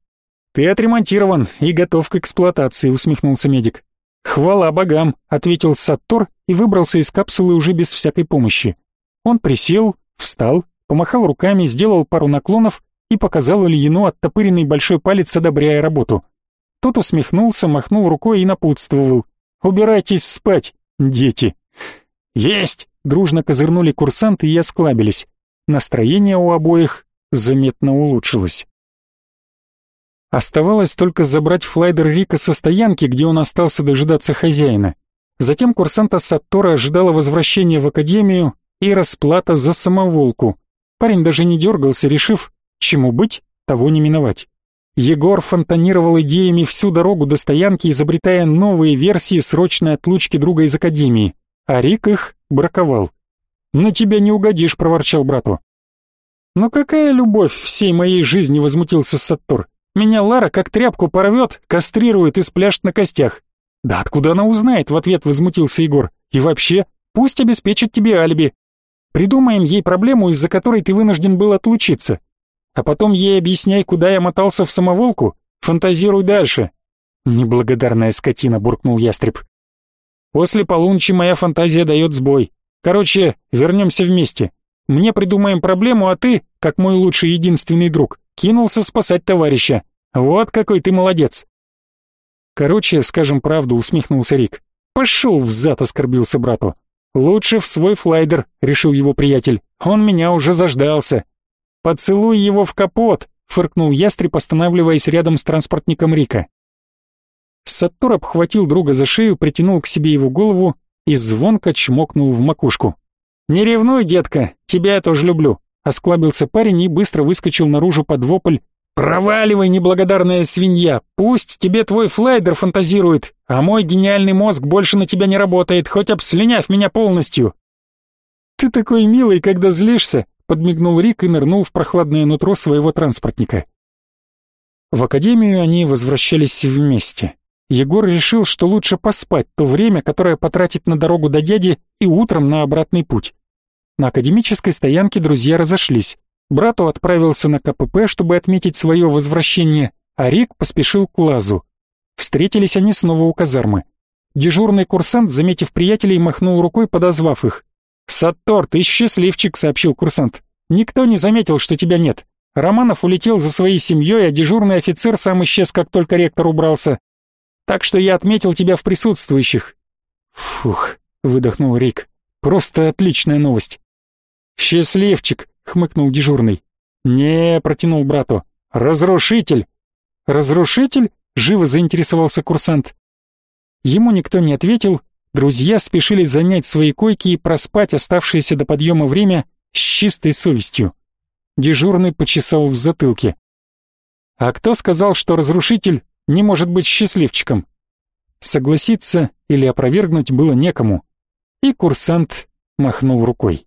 «Ты отремонтирован и готов к эксплуатации», — усмехнулся медик. «Хвала богам», — ответил Саттор и выбрался из капсулы уже без всякой помощи. Он присел, встал, помахал руками, сделал пару наклонов и показал Ильину оттопыренный большой палец, одобряя работу. Тот усмехнулся, махнул рукой и напутствовал. Убирайтесь спать, дети!» «Есть!» — дружно козырнули курсанты и осклабились. Настроение у обоих заметно улучшилось. Оставалось только забрать флайдер Рика со стоянки, где он остался дожидаться хозяина. Затем курсанта Саттора ожидала возвращения в академию и расплата за самоволку. Парень даже не дергался, решив, чему быть, того не миновать. Егор фонтанировал идеями всю дорогу до стоянки, изобретая новые версии срочной отлучки друга из академии, а Рик их браковал. «На тебя не угодишь», — проворчал брату. «Но какая любовь всей моей жизни!» — возмутился Саттор. «Меня Лара как тряпку порвет, кастрирует и спляшет на костях». «Да откуда она узнает?» — в ответ возмутился Егор. «И вообще, пусть обеспечит тебе алиби. Придумаем ей проблему, из-за которой ты вынужден был отлучиться. А потом ей объясняй, куда я мотался в самоволку. Фантазируй дальше». «Неблагодарная скотина», — буркнул ястреб. «После полуночи моя фантазия дает сбой. Короче, вернемся вместе. Мне придумаем проблему, а ты, как мой лучший единственный друг, кинулся спасать товарища. Вот какой ты молодец. Короче, скажем правду, усмехнулся Рик. Пошел в зад, оскорбился брату. Лучше в свой флайдер, решил его приятель. Он меня уже заждался. Поцелуй его в капот, фыркнул ястреб, останавливаясь рядом с транспортником Рика. Саттор обхватил друга за шею, притянул к себе его голову и звонко чмокнул в макушку. «Не ревнуй, детка, тебя я тоже люблю», — осклабился парень и быстро выскочил наружу под вопль. «Проваливай, неблагодарная свинья, пусть тебе твой флайдер фантазирует, а мой гениальный мозг больше на тебя не работает, хоть обслюнявь меня полностью». «Ты такой милый, когда злишься», — подмигнул Рик и нырнул в прохладное нутро своего транспортника. В академию они возвращались вместе. Егор решил, что лучше поспать то время, которое потратит на дорогу до дяди и утром на обратный путь. На академической стоянке друзья разошлись. Брату отправился на КПП, чтобы отметить свое возвращение, а Рик поспешил к Лазу. Встретились они снова у казармы. Дежурный курсант, заметив приятелей, махнул рукой, подозвав их. «Саттор, ты счастливчик», — сообщил курсант. «Никто не заметил, что тебя нет. Романов улетел за своей семьей, а дежурный офицер сам исчез, как только ректор убрался. Так что я отметил тебя в присутствующих». «Фух», — выдохнул Рик. «Просто отличная новость». «Счастливчик», — хмыкнул дежурный. «Не», — протянул брату. «Разрушитель». «Разрушитель?» — живо заинтересовался курсант. Ему никто не ответил, друзья спешили занять свои койки и проспать оставшееся до подъема время с чистой совестью. Дежурный почесал в затылке. «А кто сказал, что разрушитель не может быть счастливчиком. Согласиться или опровергнуть было некому, и курсант махнул рукой.